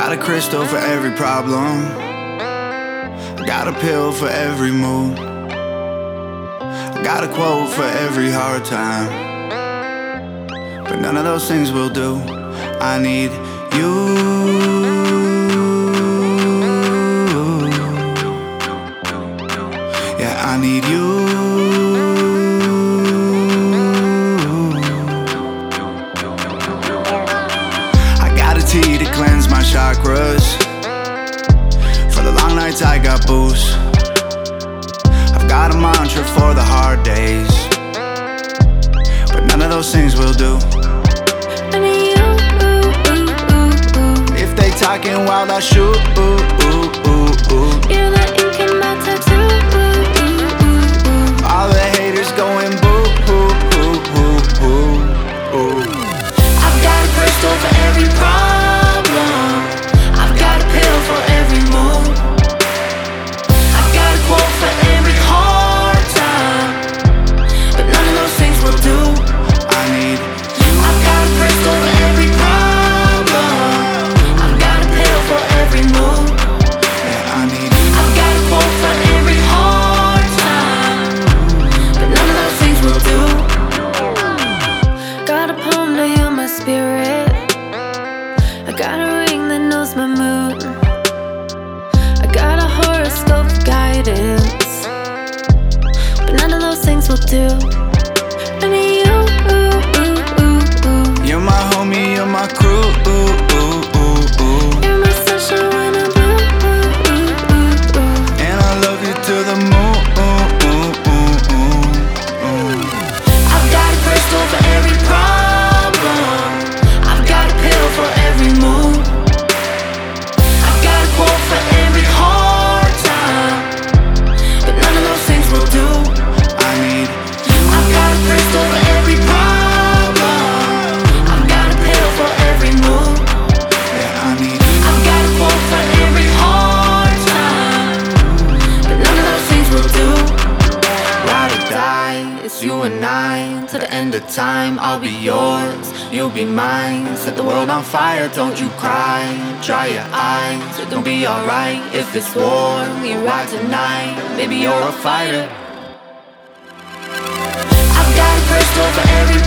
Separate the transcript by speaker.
Speaker 1: got a crystal for every problem. I got a pill for every mood. I got a quote for every hard time. But none of those things will do. I need you. Yeah, I need you. Cleanse my chakras. For the long nights, I got booze. I've got a mantra for the hard days. But none of those things will do.
Speaker 2: I need you.
Speaker 1: If they talking wild, I shoot.
Speaker 2: Spirit. I got a ring that knows my mood. I got a horoscope guidance. But none of those things will do. You
Speaker 1: and I. To the
Speaker 2: end of time, I'll be yours, you'll be mine. Set the world on fire, don't you cry. Dry your eyes, it gon' be alright. If it's war, we ride tonight. Maybe you're a fighter. I've got a crystal for every